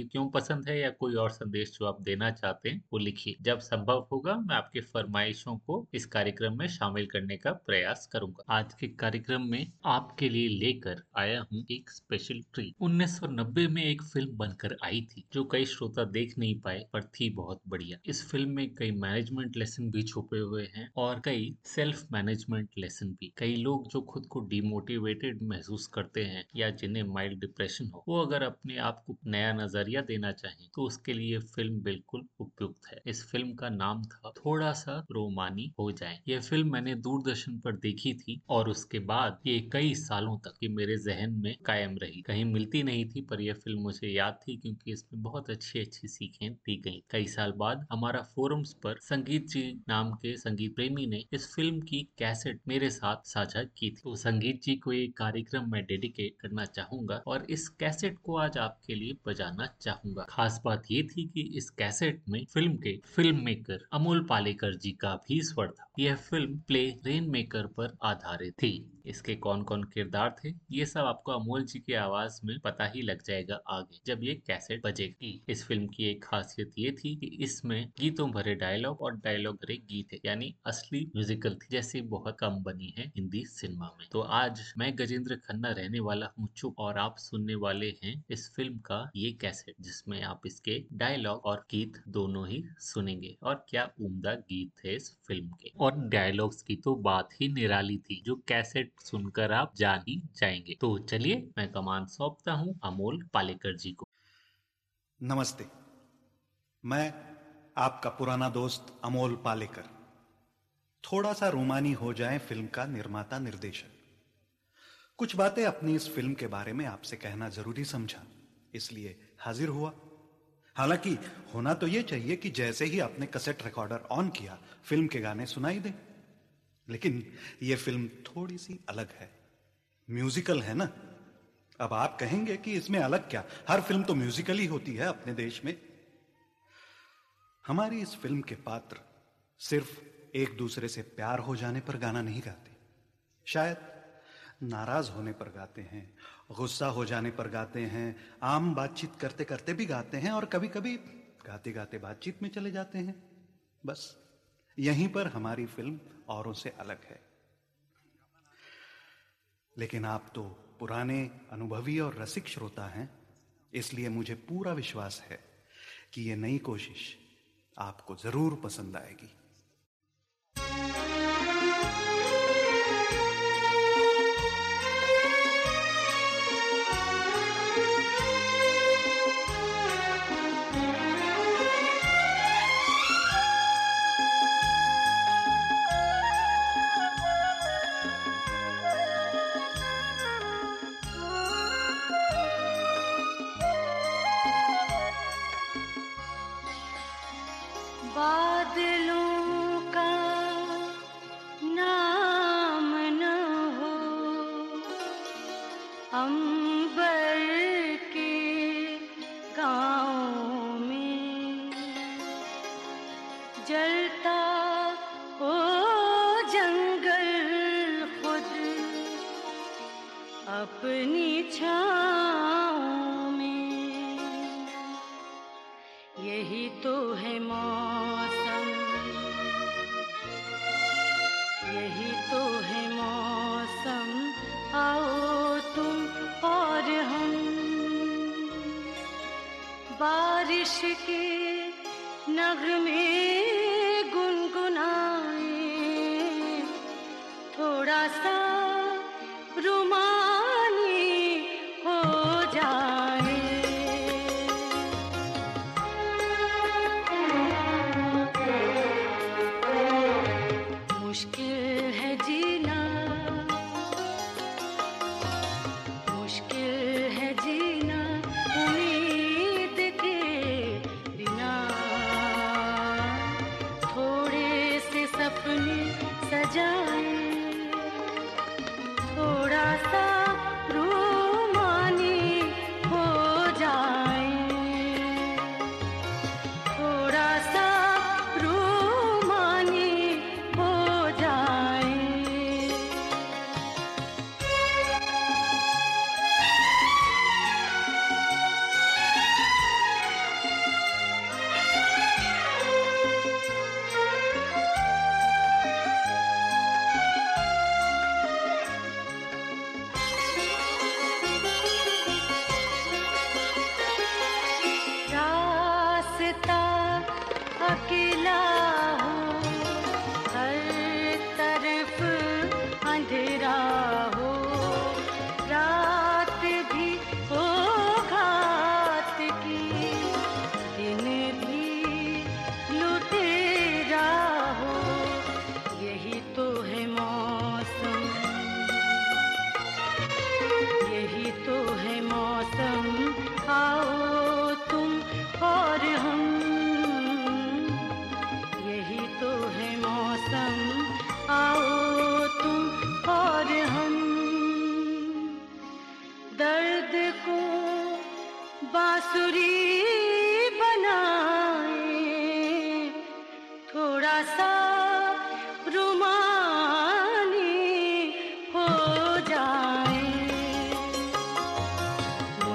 गीत क्यों पसंद है या कोई और संदेश जो आप देना चाहते हैं, वो लिखिए। जब संभव होगा, मैं आपके फरमाइशों को इस कार्यक्रम में शामिल करने का प्रयास करूँगा। आज के कार्यक्रम में आपके लिए लेकर आया हूँ एक स्पेशल ट्री 1990 में एक फ़िल्म बनकर आई थी, जो कई श्रोता देख नहीं पाए, पर थी बहुत बढ़िया। इस फ़िल्म में कई मैनेजमेंट लेसन भी छुपे हुए हैं और कई सेल्फ मैनेजमेंट लेसन भी। कई लोग जो खुद को डिमोटिवेटेड महसूस करते हैं या जिन्हें माइल्ड डिप्रेशन हो, वो अगर अपने आप को नया नज़रिया देना चाहें तो उसके लिए फ़िल्म बिल्कुल उपयुक्त है। इस फ़िल्म का नाम था थोड़ा सा रोमानी हो जाए। यह फ़िल्म मैंने दूरदर्शन पर देखी थी और उसके बाद ये कई सालों तक ये मेरे जहन में कायम रही। कहीं मिलती नहीं थी, पर यह फ़िल्म मुझे याद थी क्योंकि इसमें बहुत अच्छी अच्छी सीखें दी गई। कई साल बाद हमारा फोरम्स पर संगीत जी नाम के संगीत प्रेमी ने इस फ़िल्म की कैसेट मेरे साथ साझा की थी। तो संगीत जी को एक कार्यक्रम में डेडिकेट करना चाहूँगा और इस कैसेट को आज आपके लिए बजाना चाहूँगा। खास बात ये थी कि इस कैसेट में फ़िल्म के फ़िल्म मेकर अमोल पालेकर जी का भी स्वर था। यह फ़िल्म प्ले रेन मेकर पर आधारित थी। इसके कौन कौन किरदार थे, ये सब आपको अमोल जी की आवाज़ में पता ही लग जाएगा आगे, जब ये कैसेट बजेगी। इस फ़िल्म की एक खासियत ये थी कि इसमें गीतों भरे डायलॉग और डायलॉग भरे गीत है, यानी असली म्यूजिकल थी, जैसे बहुत कम बनी है हिंदी सिनेमा में। तो आज मैं गजेंद्र खन्ना रहने वाला हूँ, चुप और आप सुनने वाले हैं इस फ़िल्म का ये कैसेट, जिसमें आप इसके डायलॉग और गीत दोनों ही सुनेंगे। और क्या उम्दा गीत थे इस फ़िल्म के। और डायलॉग्स की तो बात ही निराली थी, जो कैसेट सुनकर आप जान ही जाएँगे। तो चलिए, मैं कमान सौंपता हूँ, अमोल पालेकर जी को। नमस्ते। मैं आपका पुराना दोस्त अमोल पालेकर। थोड़ा सा रोमानी हो जाए फ़िल्म का निर्माता निर्देशक। कुछ बातें अपनी इस फ़िल्म के बारे में आपसे कहना ज़रूरी समझा, इसलिए हाजिर हुआ। हालाँकि होना तो यह चाहिए कि जैसे ही आपने कसेट रिकॉर्डर ऑन किया फ़िल्म के गाने सुनाई दे। लेकिन यह फ़िल्म थोड़ी सी अलग है। म्यूजिकल है ना? अब आप कहेंगे कि इसमें अलग क्या? हर फ़िल्म तो म्यूजिकल ही होती है अपने देश में। हमारी इस फ़िल्म के पात्र सिर्फ़ एक दूसरे से प्यार हो जाने पर गाना नहीं गाते। शायद नाराज़ होने पर गाते हैं गुस्सा हो जाने पर गाते हैं, आम बातचीत करते करते भी गाते हैं और कभी कभी गाते गाते बातचीत में चले जाते हैं। बस, यहीं पर हमारी फ़िल्म औरों से अलग है। लेकिन आप तो पुराने अनुभवी और रसिक श्रोता हैं, इसलिए मुझे पूरा विश्वास है कि यह नई कोशिश आपको ज़रूर पसंद आएगी।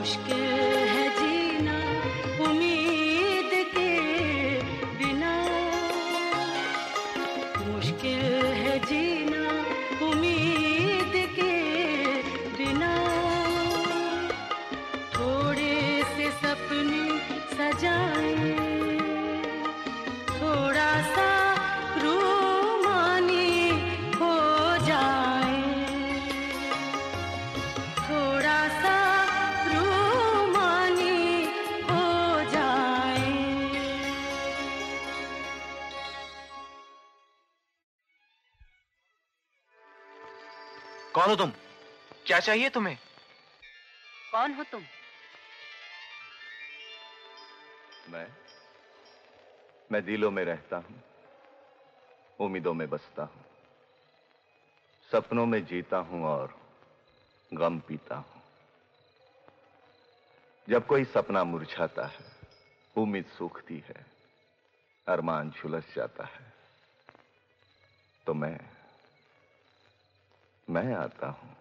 aşkı क्या चाहिए तुम्हें? कौन हो तुम? मैं? मैं दिलों में रहता हूँ उम्मीदों में बसता हूँ सपनों में जीता हूँ और गम पीता हूँ। जब कोई सपना मुरझाता है उम्मीद सूखती है अरमान झुलस जाता है तो मैं मैं आता हूँ।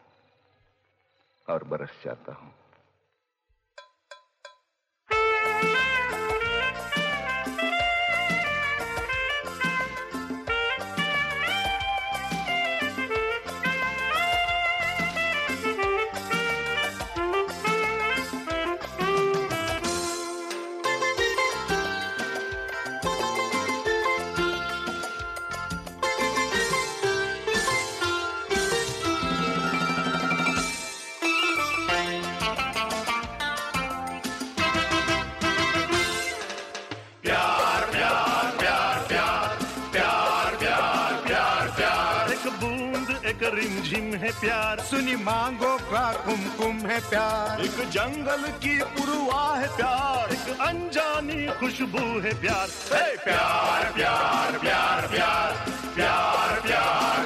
और बरस जाता हूँ। प्यार। सुनी मांगो का कुमकुम है प्यार। एक जंगल की पुरवा है प्यार। एक अनजानी खुशबू है प्यार। है प्यार प्यार प्यार प्यार प्यार प्यार प्यार।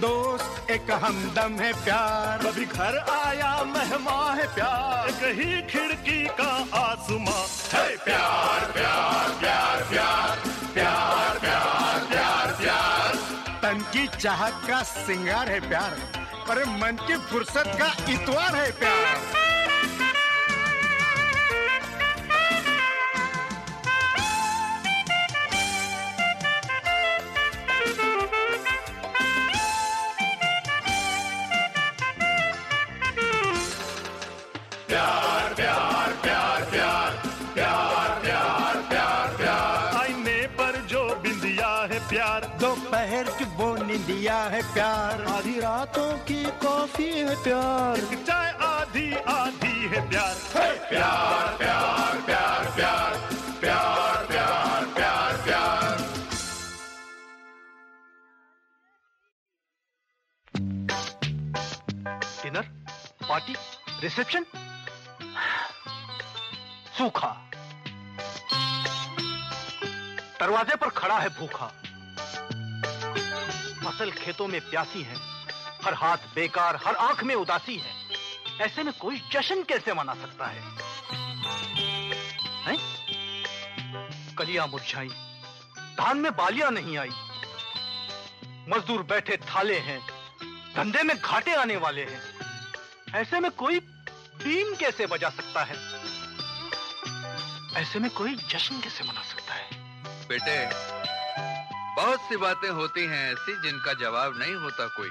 दोस्त एक हमदम है प्यार। कभी घर आया मेहमान है प्यार। कहीं खिड़की का आसमां। है प्यार प्यार प्यार प्यार प्यार प्यार प्यार प्यार। तन की चाहत का सिंगार है प्यार पर मन की फुर्सत का इतवार है प्यार। वो निंदिया है प्यार। आधी रातों की कॉफ़ी है प्यार। चाय आधी आधी है प्यार। प्यार प्यार प्यार प्यार प्यार प्यार प्यार प्यार। डिनर पार्टी रिसेप्शन सूखा। दरवाजे पर खड़ा है भूखा। फ़सल खेतों में प्यासी है। हर हाथ बेकार हर आँख में उदासी है। ऐसे में कोई जश्न कैसे मना सकता है, हैं? कलियाँ मुरझाई। धान में बालियाँ नहीं आई। मजदूर बैठे थाले हैं। धंधे में घाटे आने वाले हैं। ऐसे में कोई बीम कैसे बजा सकता है? ऐसे में कोई जश्न कैसे मना सकता है? बेटे बहुत सी बातें होती हैं ऐसी जिनका जवाब नहीं होता कोई।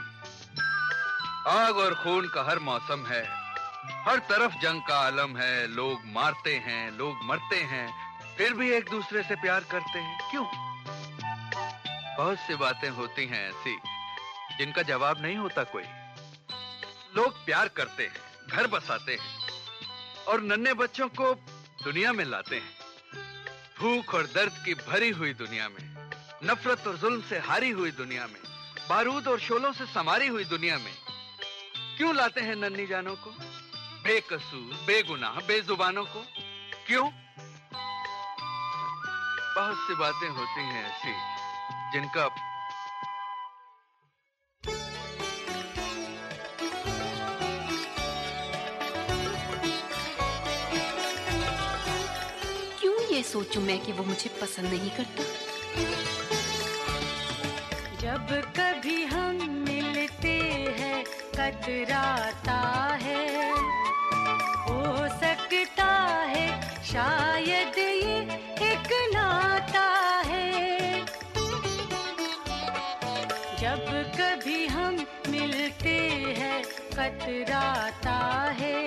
आग और खून का हर मौसम है। हर तरफ़ जंग का आलम है। लोग मारते हैं, लोग मरते हैं। फिर भी एक दूसरे से प्यार करते हैं। क्यों? बहुत सी बातें होती हैं ऐसी जिनका जवाब नहीं होता कोई। लोग प्यार करते हैं, घर बसाते हैं और नन्हे बच्चों को दुनिया में लाते हैं। भूख और दर्द की भरी हुई दुनिया में। नफरत और जुल्म से हारी हुई दुनिया में, बारूद और शोलों से समारी हुई दुनिया में, क्यों लाते हैं नन्नी जानों को? बेकसूर, बेगुनाह, बेजुबानों को? क्यों? बहुत सी बातें होती हैं ऐसी, जिनका क्यों ये सोचूं मैं कि वो मुझे पसंद नहीं करता? जब कभी हम मिलते हैं, कतराता है। हो सकता है शायद ये एक नाता है। जब कभी हम मिलते हैं, कतराता है।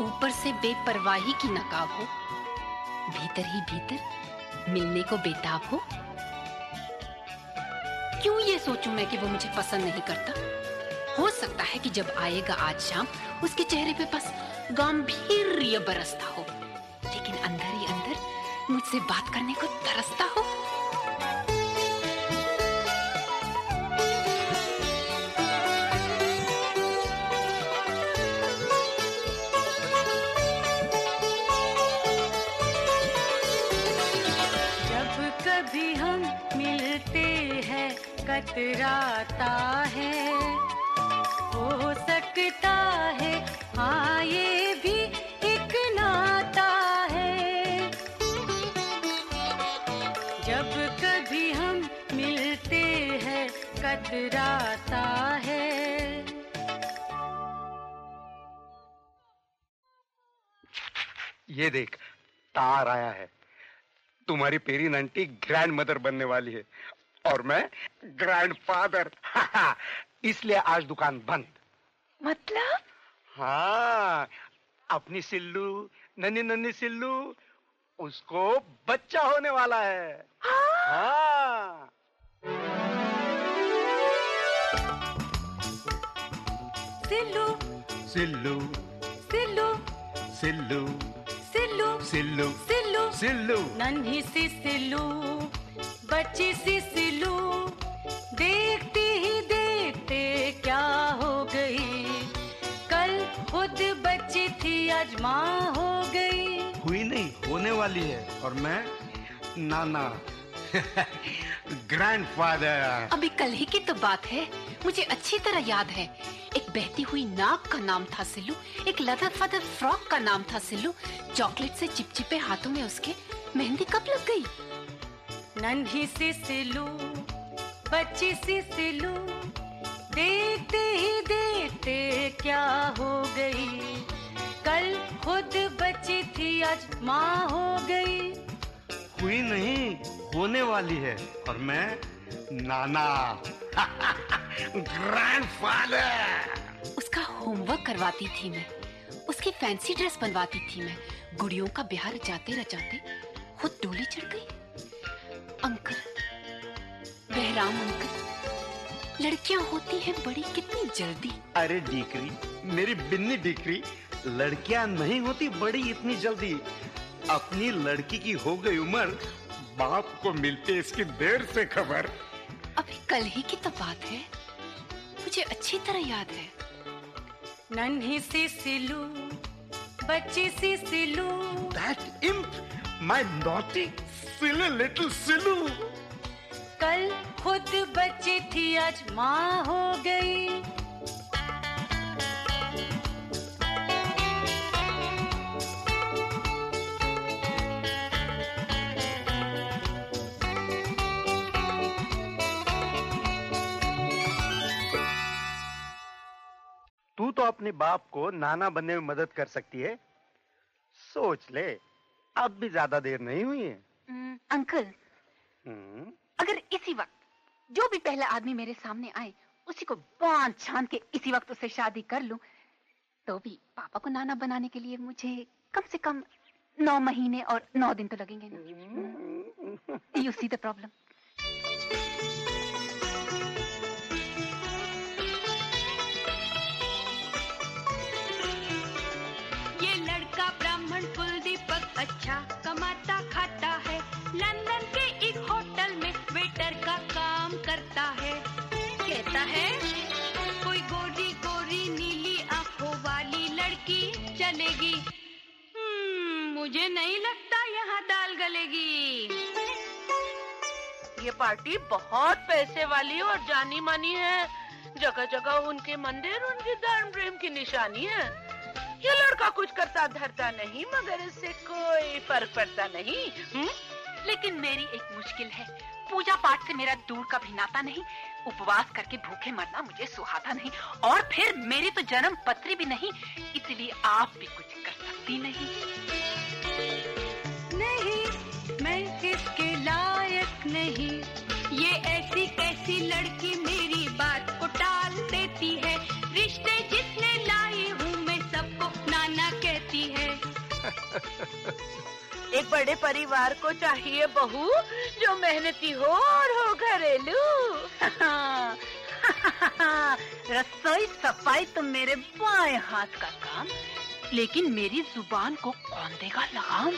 ऊपर से बेपरवाही की नकाब हो, भीतर ही भीतर मिलने को बेताब हो। क्यों ये सोचूं मैं कि वो मुझे पसंद नहीं करता? हो सकता है कि जब आएगा आज शाम, उसके चेहरे पे बस गंभीर बरसता हो। लेकिन अंदर ही अंदर मुझसे बात करने को तरसता हो। कतराता है, हो सकता है हाँ भी एक नाता है। जब कभी हम मिलते हैं, कतराता है। ये देख, तार आया है। तुम्हारी पेरी नंटी ग्रैंड मदर बनने वाली है। और मैं ग्रैंड फादर इसलिए आज दुकान बंद। मतलब? हाँ अपनी सिल्लू नन्नी नन्नी सिल्लू उसको बच्चा होने वाला है? हाँ। सिल्लू। सिल्लू। सिल्लू। सिल्लू। सिल्लू। सिल्लू। सिल्लू। सिल्लू। नन्ही सी सिल्लू। बच्ची सी सिल्लू देखती ही देखते क्या हो गई। कल खुद बच्ची थी आज माँ हो गई। हुई नहीं होने वाली है और मैं नाना ग्रैंड फादर अभी कल ही की तो बात है मुझे अच्छी तरह याद है। एक बहती हुई नाक का नाम था सिल्लू एक लदर फदर फ्रॉक का नाम था सिल्लू। चॉकलेट से चिपचिपे हाथों में उसके मेहंदी कब लग गई? नन्ही सी सिल्लू बच्ची सी सिलू देखते ही देखते क्या हो गई। कल खुद बच्ची थी आज माँ हो गई। हुई नहीं होने वाली है और मैं नाना। ग्रैंडफादर उसका होमवर्क करवाती थी मैं। उसकी फैंसी ड्रेस बनवाती थी मैं। गुड़ियों का ब्याह रचाते रचाते खुद डोली चढ़ गई। अंकल बहराम अंकल लड़कियाँ होती हैं बड़ी कितनी जल्दी। अरे डीकरी मेरी बिन्नी डीकरी लड़कियाँ नहीं होती बड़ी इतनी जल्दी। अपनी लड़की की हो गई उम्र बाप को मिलते इसकी देर से खबर। अभी कल ही की तो बात है मुझे अच्छी तरह याद है। नन्ही सी सिलू बच्ची सी Silu. That imp my naughty silly little Silu. कल खुद बच्ची थी आज माँ हो गई। तू तो अपने बाप को नाना बनने में मदद कर सकती है। सोच ले अब भी ज़्यादा देर नहीं हुई है। अंकल हम्म, अगर इसी वक्त जो भी पहला आदमी मेरे सामने आए उसी को बाँध छान के इसी वक्त उससे शादी कर लूँ तो भी पापा को नाना बनाने के लिए मुझे कम से कम नौ महीने और नौ दिन तो लगेंगे ना। यू सी द प्रॉब्लम मुझे नहीं लगता यहाँ दाल गलेगी। ये पार्टी बहुत पैसे वाली और जानी मानी है। जगह जगह उनके मंदिर उनकी धर्म प्रेम की निशानी है। ये लड़का कुछ करता धरता नहीं मगर इससे कोई फ़र्क पड़ता नहीं। हुँ? लेकिन मेरी एक मुश्किल है। पूजा पाठ से मेरा दूर का भी नाता नहीं। उपवास करके भूखे मरना मुझे सुहाता नहीं। और फिर मेरी तो जन्म पत्री भी नहीं इसलिए आप भी कुछ कर सकती नहीं। नहीं, मैं इसके लायक नहीं। ये ऐसी कैसी लड़की मेरी बात को टाल देती है? रिश्ते जितने लाई हूँ मैं सबको नाना कहती है। एक बड़े परिवार को चाहिए बहू, जो मेहनती हो और हो घरेलू। रसोई सफ़ाई तो मेरे बाएँ हाथ का काम, लेकिन मेरी ज़ुबान को कौन देगा लगाम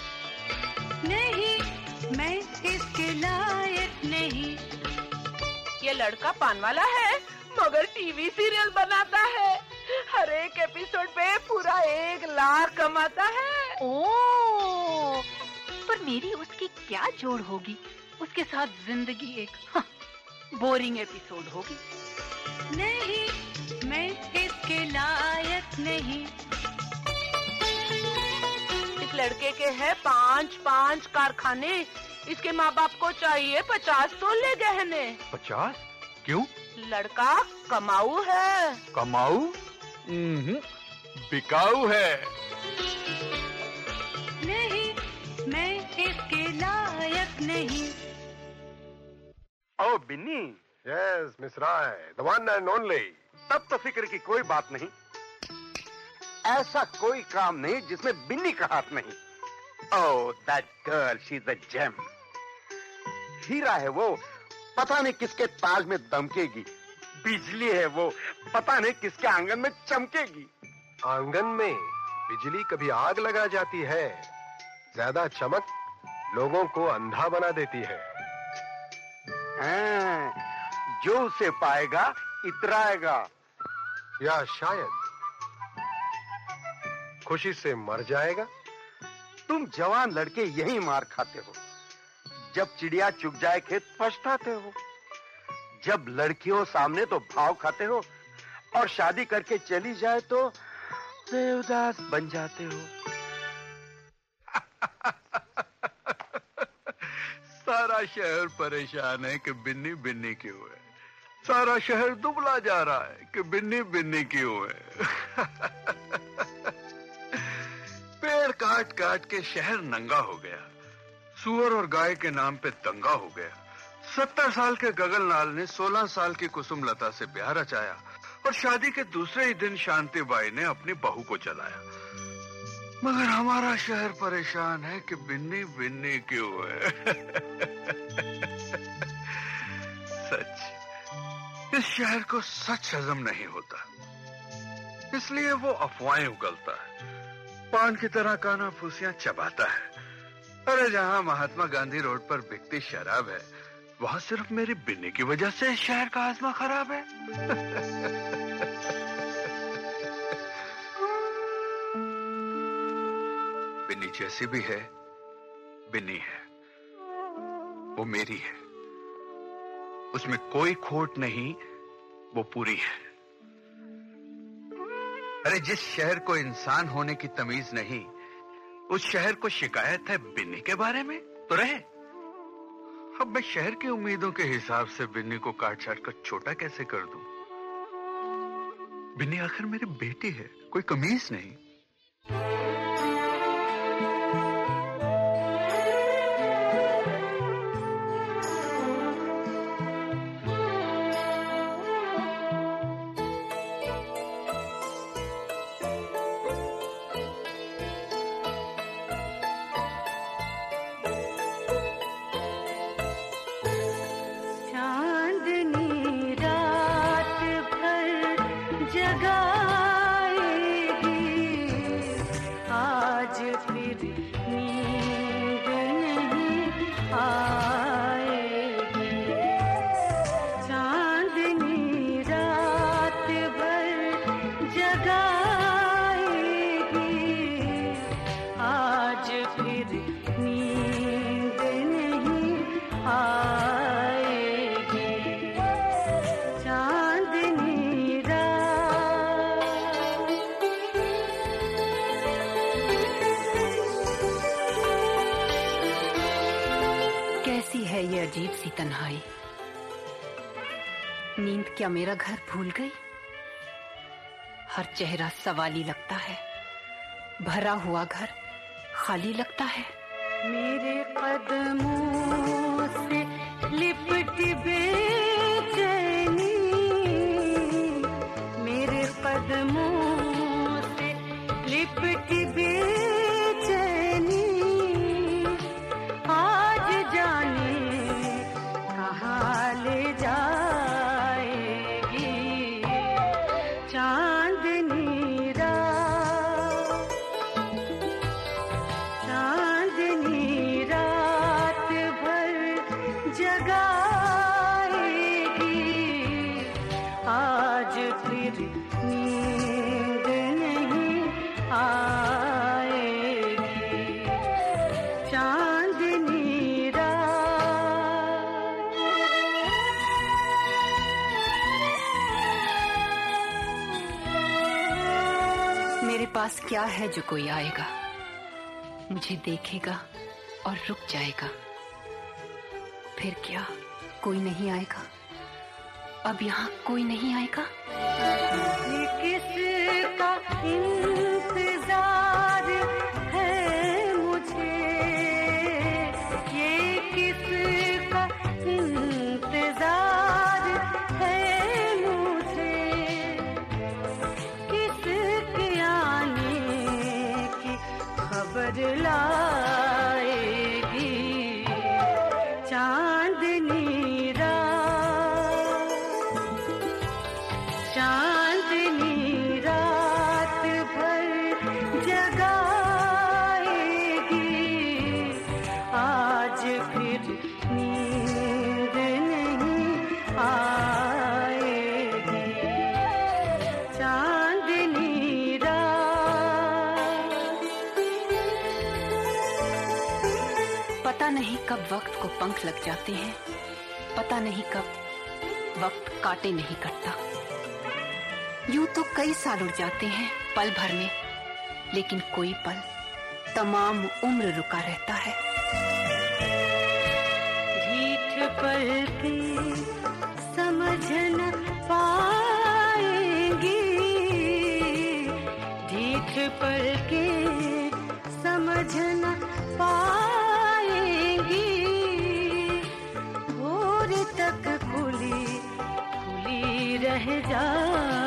नहीं मैं इसके लायक नहीं। ये लड़का पान वाला है मगर टीवी सीरियल बनाता है। हर एक एपिसोड पे पूरा एक लाख कमाता है। ओ पर मेरी उसकी क्या जोड़ होगी? उसके साथ ज़िंदगी एक हाँ, बोरिंग एपिसोड होगी। नहीं मैं इसके लायक नहीं। इस लड़के के हैं पाँच पाँच कारखाने। इसके माँ बाप को चाहिए पचास तोले गहने। पचास? क्यों? लड़का कमाऊ है। कमाऊ? बिकाऊ है। नहीं मैं इसके लायक नहीं। ओ Binni. Yes miss Rai the one and only तब तो फ़िक्र की कोई बात नहीं। ऐसा कोई काम नहीं जिसमें बिन्नी का हाथ नहीं। ओ that girl she is a gem हीरा है वो पता नहीं किसके ताज में दमकेगी। बिजली है वो पता नहीं किसके आँगन में चमकेगी। आँगन में बिजली कभी आग लगा जाती है। ज़्यादा चमक लोगों को अंधा बना देती है। हाँ, जो उसे पाएगा इतराएगा। या शायद खुशी से मर जाएगा। तुम जवान लड़के यही मार खाते हो। जब चिड़िया चुग जाए खेत, पछताते हो। जब लड़कियों सामने तो भाव खाते हो, और शादी करके चली जाए तो देवदास बन जाते हो। सारा शहर परेशान है कि बिन्नी बिन्नी क्यों है? सारा शहर दुबला जा रहा है कि बिन्नी बिन्नी क्यों है? काट काट के शहर नंगा हो गया। सुअर और गाय के नाम पे दंगा हो गया। सत्तर साल के गगन लाल ने सोलह साल की कुसुम लता से ब्याह रचाया और शादी के दूसरे ही दिन शांति बाई ने अपनी बहू को चलाया मगर हमारा शहर परेशान है कि बिन्नी बिन्नी क्यों है? सच। इस शहर को सच हजम नहीं होता। इसलिए वो अफवाहें उगलता। पान की तरह काना फूसियाँ चबाता है। अरे जहाँ महात्मा गांधी रोड पर बिकती शराब है, वहाँ सिर्फ़ मेरी बिन्नी की वजह से शहर का आजमा खराब है। बिन्नी जैसी भी है, बिन्नी है। वो मेरी है। उसमें कोई खोट नहीं, वो पूरी है। अरे, जिस शहर को इंसान होने की तमीज नहीं, उस शहर को शिकायत है बिन्नी के बारे में? तो रहे। अब मैं शहर की उम्मीदों के हिसाब से बिन्नी को काट छाट कर छोटा कैसे कर दूँ? बिन्नी, आखिर मेरी बेटी है, कोई कमीज नहीं। क्या मेरा घर भूल गई? हर चेहरा सवाली लगता है। भरा हुआ घर खाली लगता है। मेरे कदमों पास क्या है जो कोई आएगा? मुझे देखेगा और रुक जाएगा। फिर क्या कोई नहीं आएगा? अब यहाँ कोई नहीं आएगा? किसका इंतज़ार? लग जाते हैं। पता नहीं कब, वक्त काटे नहीं कटता। यूँ तो कई साल उड़ जाते हैं पल भर में, लेकिन कोई पल, तमाम उम्र रुका रहता है। जा।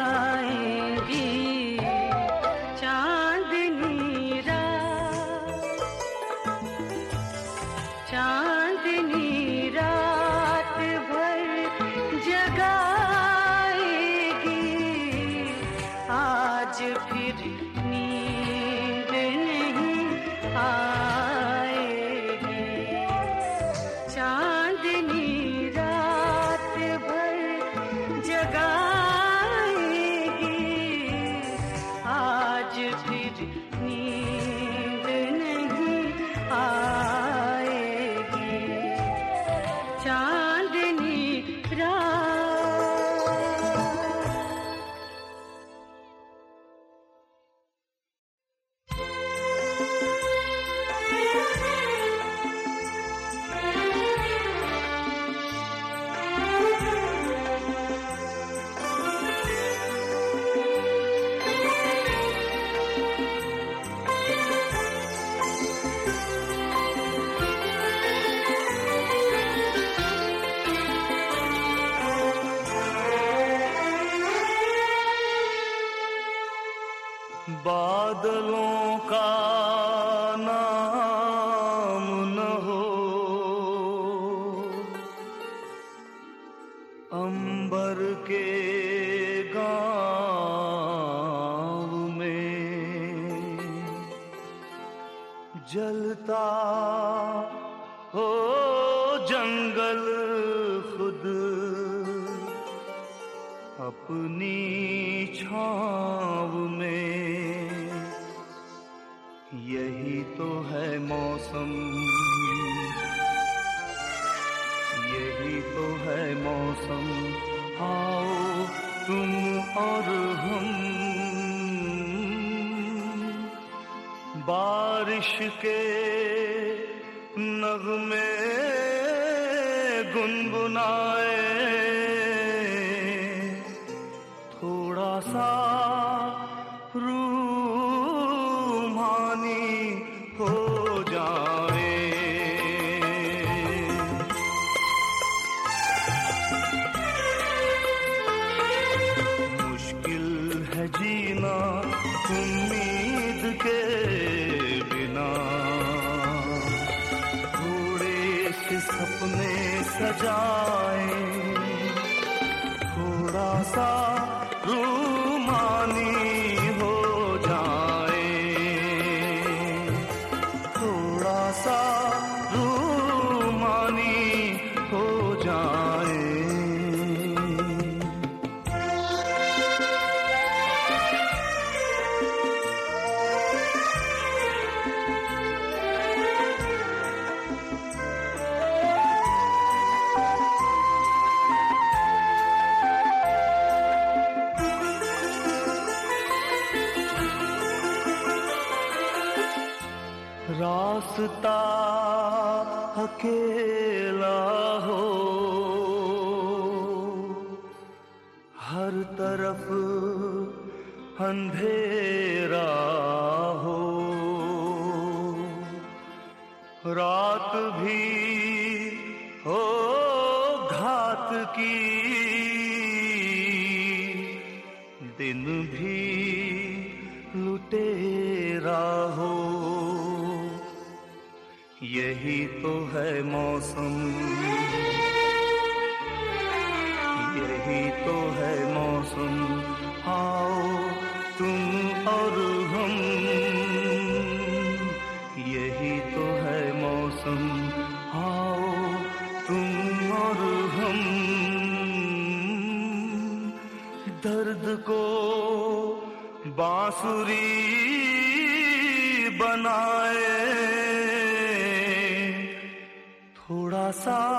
तो है मौसम। आओ तुम और हम। बारिश के नगमे गुनगुनाए दिन भी लुटेरा हो यही तो है मौसम। यही तो है मौसम। आओ को बांसुरी बनाए। थोड़ा सा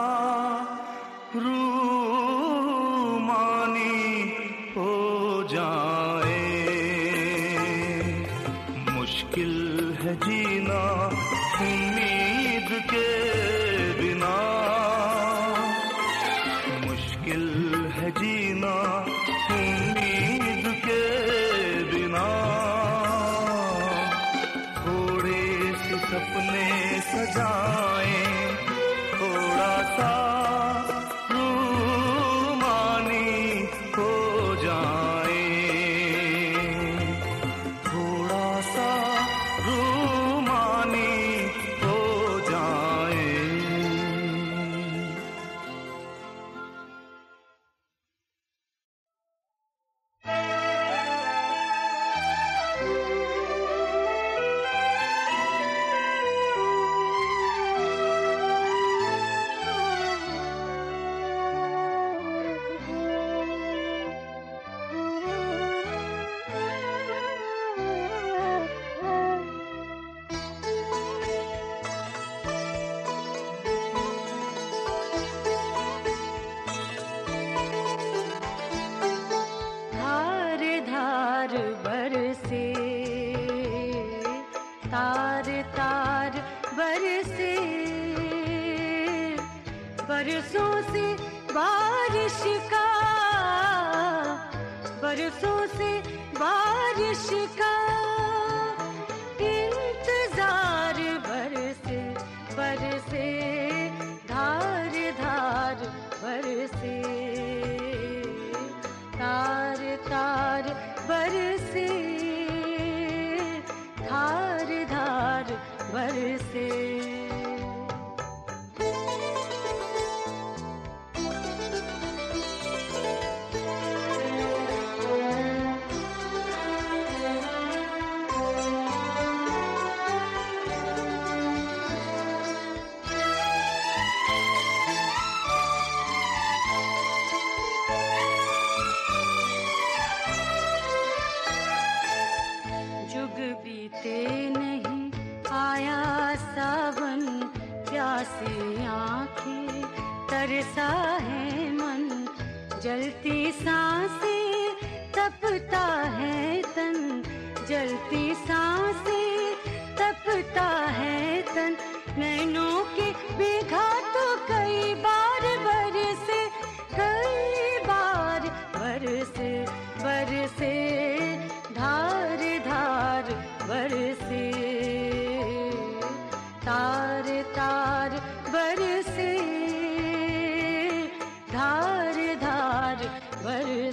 அவர்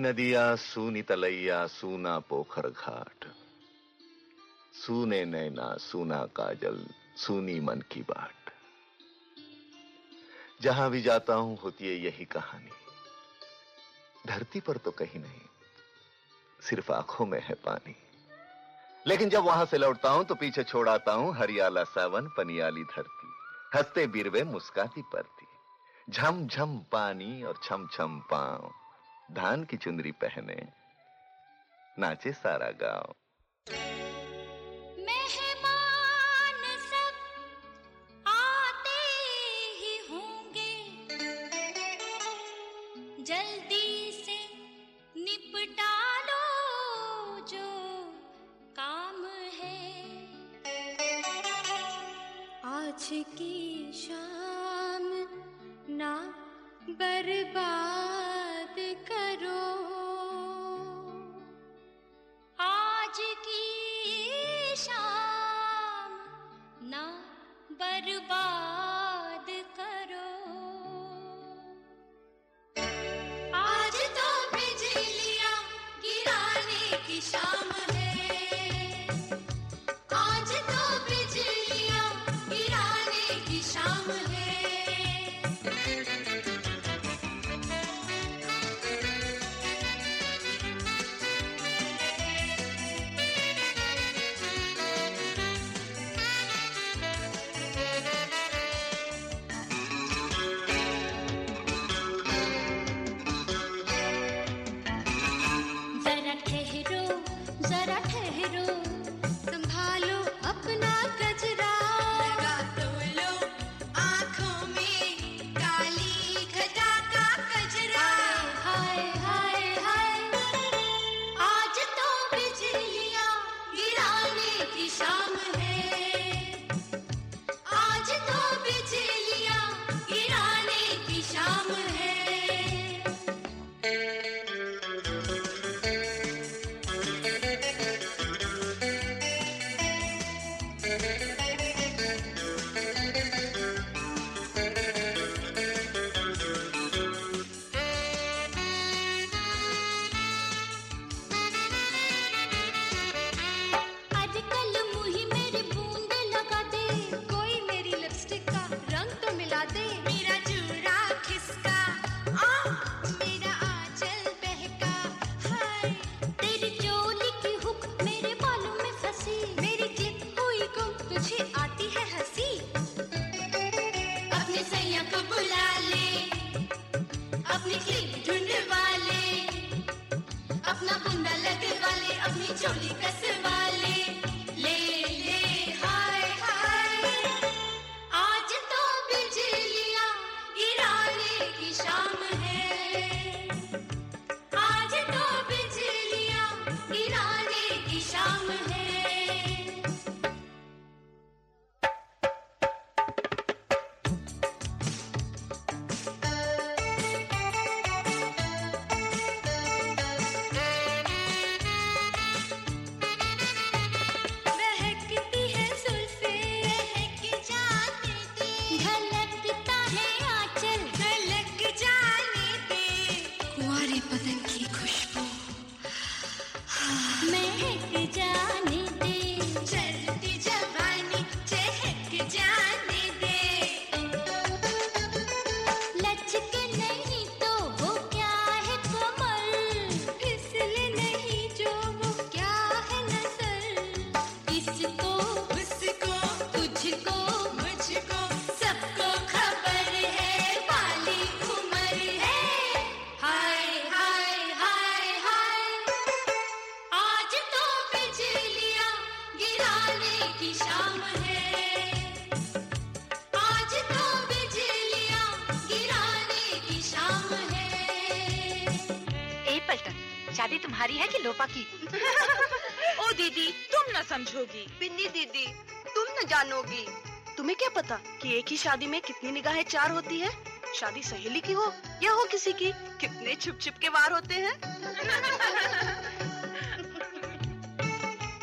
नदिया, सूनी तलैया, सूना पोखर घाट। सूने नैना, सूना काजल, सूनी मन की बाट। जहाँ भी जाता हूँ, होती है यही कहानी। धरती पर तो कहीं नहीं, सिर्फ़ आँखों में है पानी। लेकिन जब वहाँ से लौटता हूँ तो पीछे छोड़ आता हूँ हरियाला सावन, पनियाली धरती, हँसते बिरवे, मुस्काती परती। झम झम पानी और छम छम पाँव। धान की चुंदरी पहने नाचे सारा गाँव। महक जाना। कि शादी में कितनी निगाहें चार होती है? शादी सहेली की हो या हो किसी की? कितने छुप छुप के वार होते हैं?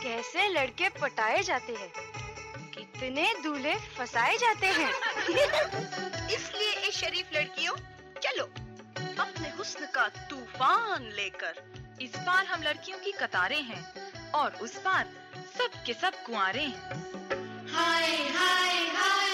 कैसे लड़के पटाए जाते हैं? कितने दूल्हे फसाए जाते हैं? इसलिए ए शरीफ लड़कियों, चलो, अपने हुस्न का तूफ़ान लेकर इस बार हम लड़कियों की कतारें हैं और उस बार सब के सब कुआरे हाय हाय हाय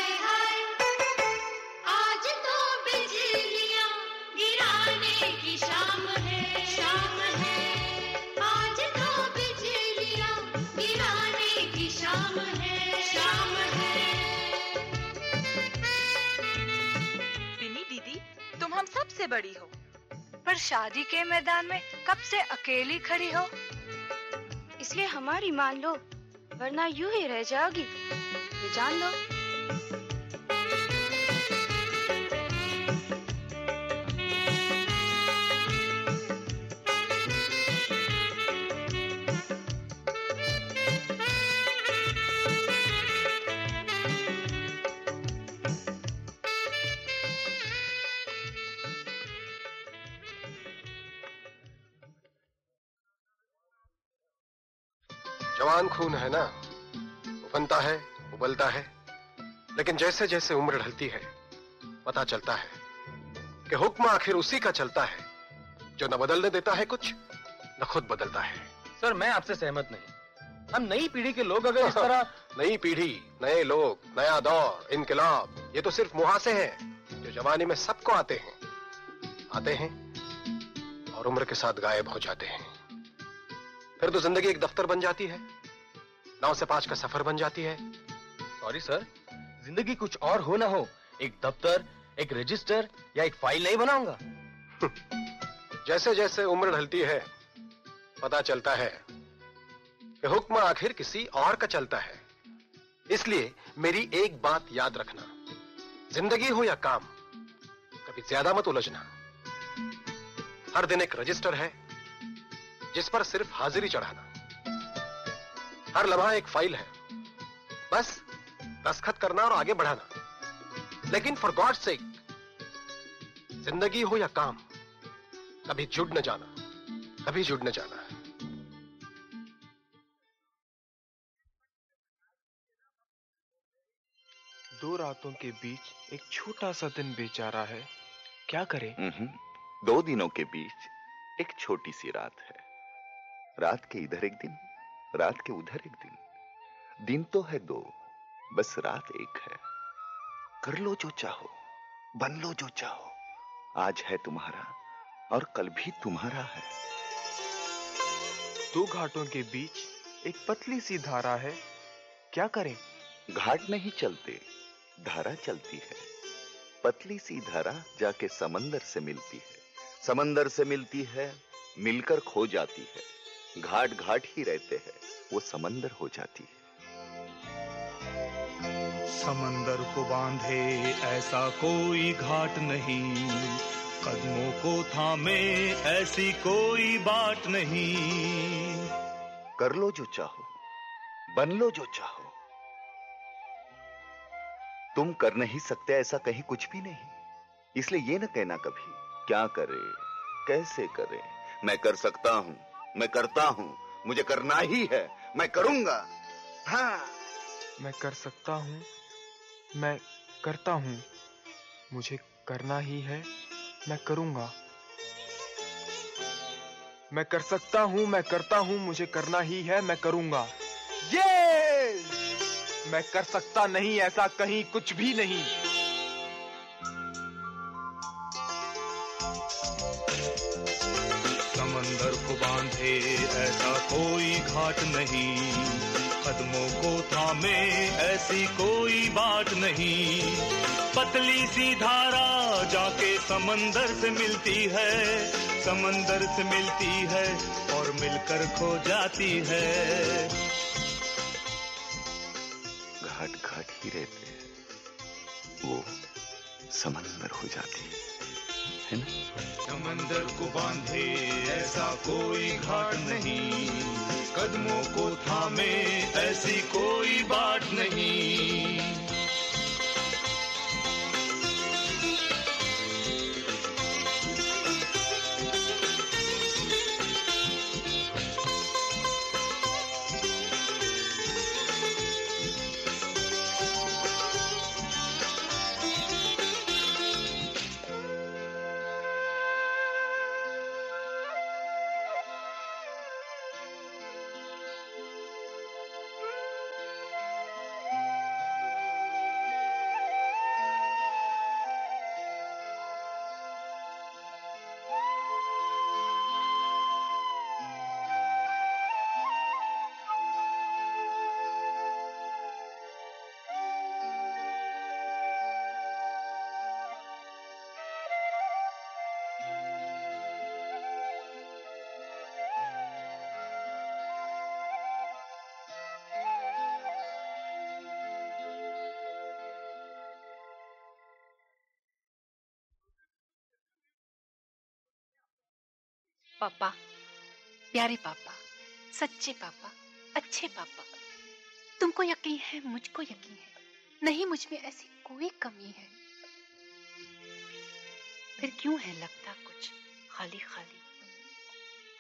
सबसे बड़ी हो। पर शादी के मैदान में कब से अकेली खड़ी हो? इसलिए हमारी मान लो, वरना यूँ ही रह जाओगी। ये जान लो। जवान खून है ना? उफनता है उबलता है लेकिन जैसे जैसे उम्र ढलती है पता चलता है कि हुक्म आखिर उसी का चलता है जो न बदलने देता है कुछ न खुद बदलता है। सर मैं आपसे सहमत नहीं। हम नई पीढ़ी के लोग अगर इस तरह नई पीढ़ी नए लोग नया दौर इनकलाब ये तो सिर्फ़ मुहासे हैं जो जवानी में सबको आते हैं। आते हैं और उम्र के साथ गायब हो जाते हैं। फिर तो ज़िंदगी एक दफ्तर बन जाती है। नौ से पाँच का सफ़र बन जाती है। सॉरी सर ज़िंदगी कुछ और हो ना हो एक दफ्तर एक रजिस्टर या एक फ़ाइल नहीं बनाऊँगा। जैसे जैसे उम्र ढलती है पता चलता है कि हुक्म आखिर किसी और का चलता है। इसलिए मेरी एक बात याद रखना ज़िंदगी हो या काम कभी ज़्यादा मत उलझना। हर दिन एक रजिस्टर है जिस पर सिर्फ़ हाजिरी चढ़ाना। हर लम्हा एक फ़ाइल है। बस दस्खत करना और आगे बढ़ाना। लेकिन फॉर गॉड सेक ज़िंदगी हो या काम कभी जुड़ न जाना कभी जुड़ न जाना। दो रातों के बीच एक छोटा सा दिन बेचारा है। क्या करे? हम्म, दो दिनों के बीच एक छोटी सी रात है। रात के इधर एक दिन रात के उधर एक दिन। दिन तो है दो बस रात एक है। कर लो जो चाहो बन लो जो चाहो आज है तुम्हारा और कल भी तुम्हारा है। दो घाटों के बीच एक पतली सी धारा है। क्या करें? घाट नहीं चलते धारा चलती है। पतली सी धारा जाके समंदर से मिलती है। समंदर से मिलती है मिलकर खो जाती है। घाट घाट ही रहते हैं। वो समंदर हो जाती है। समंदर को बांधे ऐसा कोई घाट नहीं। कदमों को थामे ऐसी कोई बात नहीं। कर लो जो चाहो बन लो जो चाहो। तुम कर नहीं सकते ऐसा कहीं कुछ भी नहीं। इसलिए ये न कहना कभी क्या करे कैसे करे मैं कर सकता हूँ। मैं करता हूँ। मुझे करना ही है। मैं करूँगा। हाँ। मैं कर सकता हूँ। मैं करता हूँ। मुझे करना ही है। मैं करूँगा। मैं कर सकता हूँ। मैं करता हूँ। मुझे करना ही है। मैं करूँगा। ये मैं कर सकता नहीं, ऐसा कहीं कुछ भी नहीं। कोई घाट नहीं। कदमों को थामे, ऐसी कोई बात नहीं। पतली सी धारा जाके समंदर से मिलती है। समंदर से मिलती है और मिलकर खो जाती है। घाट घाट ही रहते हैं। वो समंदर हो जाती है। है ना? समंदर को बांधे ऐसा कोई घाट नहीं। कदमों को थामे ऐसी कोई बाट नहीं। पापा, प्यारे पापा, सच्चे पापा, अच्छे पापा, तुमको यकीन है, मुझको यकीन है, नहीं मुझमें ऐसी कोई कमी है। फिर क्यों है लगता कुछ खाली खाली?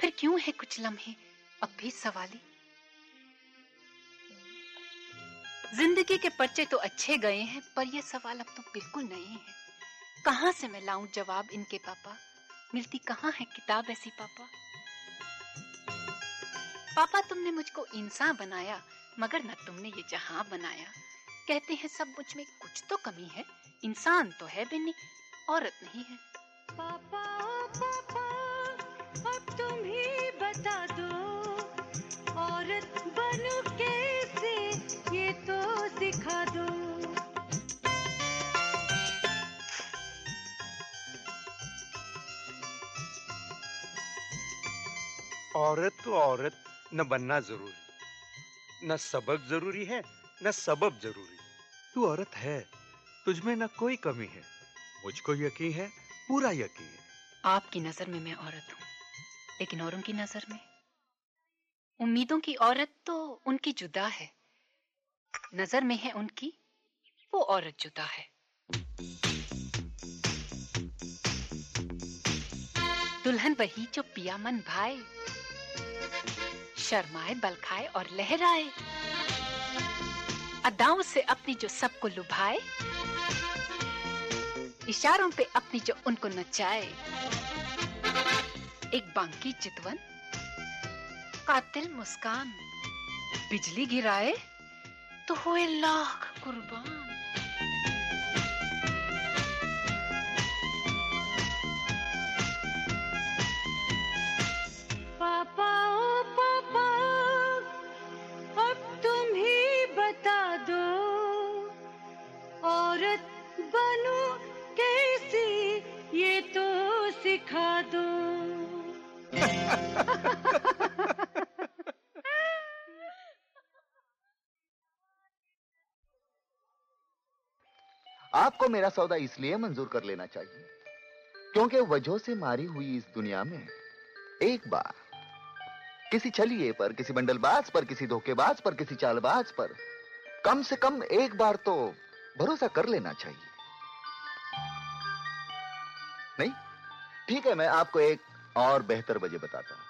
फिर क्यों है कुछ लम्हे अब भी सवाली? ज़िंदगी के पर्चे तो अच्छे गए हैं, पर ये सवाल अब तो बिल्कुल नहीं है। कहाँ से मैं लाऊं जवाब इनके पापा? मिलती कहाँ है किताब ऐसी, पापा? पापा, तुमने मुझको इंसान बनाया, मगर न तुमने ये जहाँ बनाया। कहते हैं सब मुझमें कुछ तो कमी है, इंसान तो है बिन्नी औरत नहीं है। पापा पापा, अब तुम ही बता दो, औरत बनूं कैसे, ये तो सिखा दो। औरत तो औरत, न बनना ज़रूरी। न सबक ज़रूरी है, न सबब ज़रूरी। तू औरत है तुझमें न कोई कमी है। मुझको यकीन है, पूरा यकीन है। आपकी नज़र में मैं औरत हूँ, लेकिन औरों की नज़र में? उम्मीदों की औरत तो उनकी जुदा है। नज़र में है उनकी, वो औरत जुदा है। दुल्हन वही जो पिया मन भाए शर्माए, बलखाए और लहराए। अदाओं से अपनी जो सबको लुभाए, इशारों पे अपनी जो उनको नचाए। एक बांकी चितवन, कातिल मुस्कान, बिजली गिराए तो हुए लाख कुर्बान। आपको मेरा सौदा इसलिए मंजूर कर लेना चाहिए, क्योंकि वजह से मारी हुई इस दुनिया में एक बार किसी छलिए पर, किसी बंडलबाज पर, किसी धोखेबाज पर, किसी चालबाज पर कम से कम एक बार तो भरोसा कर लेना चाहिए। नहीं? ठीक है, मैं आपको एक और बेहतर वजह बताता हूँ।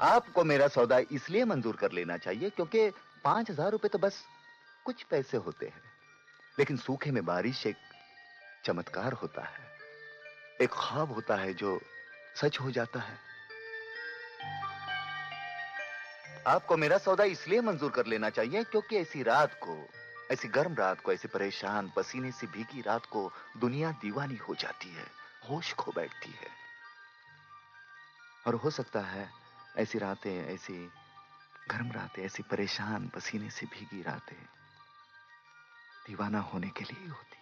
आपको मेरा सौदा इसलिए मंजूर कर लेना चाहिए क्योंकि पाँच हज़ार रुपए तो बस कुछ पैसे होते हैं। लेकिन सूखे में बारिश एक चमत्कार होता है। एक ख्वाब होता है जो सच हो जाता है। आपको मेरा सौदा इसलिए मंजूर कर लेना चाहिए क्योंकि ऐसी रात को, ऐसी गर्म रात को, ऐसी परेशान, पसीने से भीगी रात को दुनिया दीवानी हो जाती है, होश खो बैठती है। और हो सकता है ऐसी रातें, ऐसी गर्म रातें, ऐसी परेशान पसीने से भीगी रातें दीवाना होने के लिए होती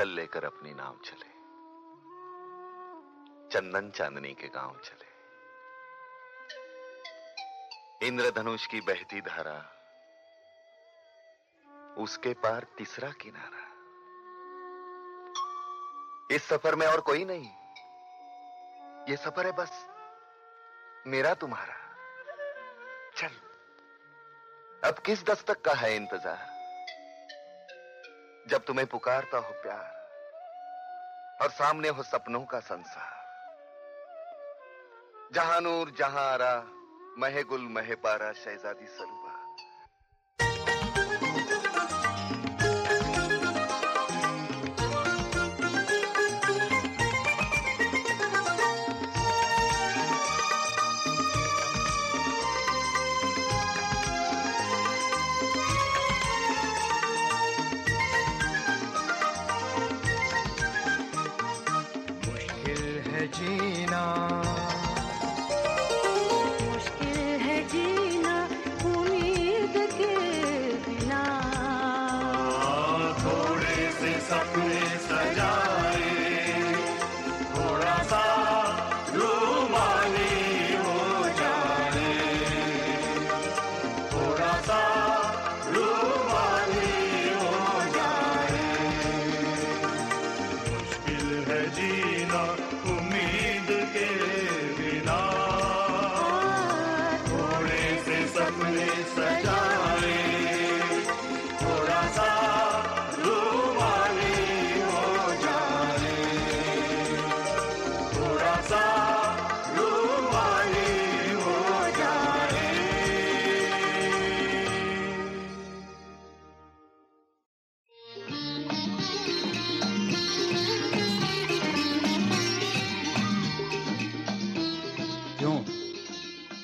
चल लेकर अपनी नाव चले। चंदन चांदनी के गाँव चले। इंद्रधनुष की बहती धारा, उसके पार तीसरा किनारा। इस सफ़र में और कोई नहीं। ये सफ़र है बस मेरा तुम्हारा। चल, अब किस दस्तक का है इंतज़ार? जब तुम्हें पुकारता हो प्यार, और सामने हो सपनों का संसार। जहाँ नूर जहाँ आरा महे गुल महे पारा शहजादी सरू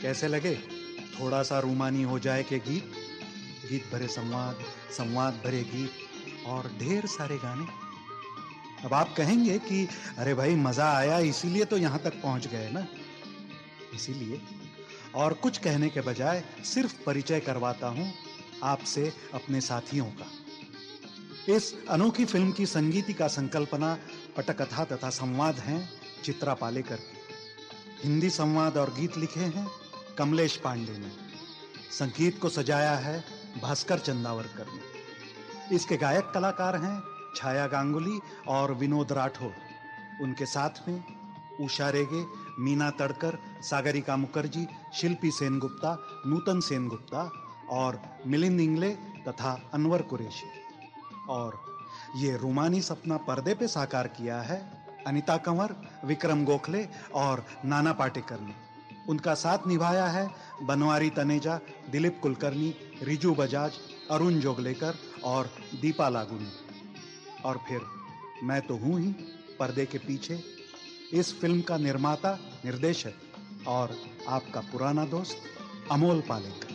कैसे लगे? थोड़ा सा रूमानी हो जाए के गीत। गीत भरे संवाद संवाद भरे गीत और ढेर सारे गाने। अब आप कहेंगे कि, अरे भाई, मज़ा आया, इसीलिए तो यहाँ तक पहुँच गए ना? इसीलिए। और कुछ कहने के बजाय सिर्फ़ परिचय करवाता हूँ आपसे, अपने साथियों का। इस अनोखी फ़िल्म की संगीति का संकल्पना, पटकथा तथा संवाद हैं चित्रा पालेकर की। हिंदी संवाद और गीत लिखे हैं। कमलेश पांडे ने संगीत को सजाया है भास्कर चंदावरकर ने। इसके गायक कलाकार हैं छाया गांगुली और विनोद राठौर। उनके साथ में उषा रेगे, मीना तड़कर, सागरिका मुखर्जी, शिल्पी सेनगुप्ता, नूतन सेनगुप्ता और मिलिंद इंगले तथा अनवर कुरेशी। और ये रूमानी सपना पर्दे पे साकार किया है अनिता कंवर, विक्रम गोखले और नाना पाटेकर ने। उनका साथ निभाया है। बनवारी तनेजा, दिलीप कुलकर्णी, रिजू बजाज, अरुण जोगलेकर और दीपा लागू ने और फिर मैं तो हूँ ही पर्दे के पीछे। इस फ़िल्म का निर्माता, निर्देशक और आपका पुराना दोस्त अमोल पालेकर।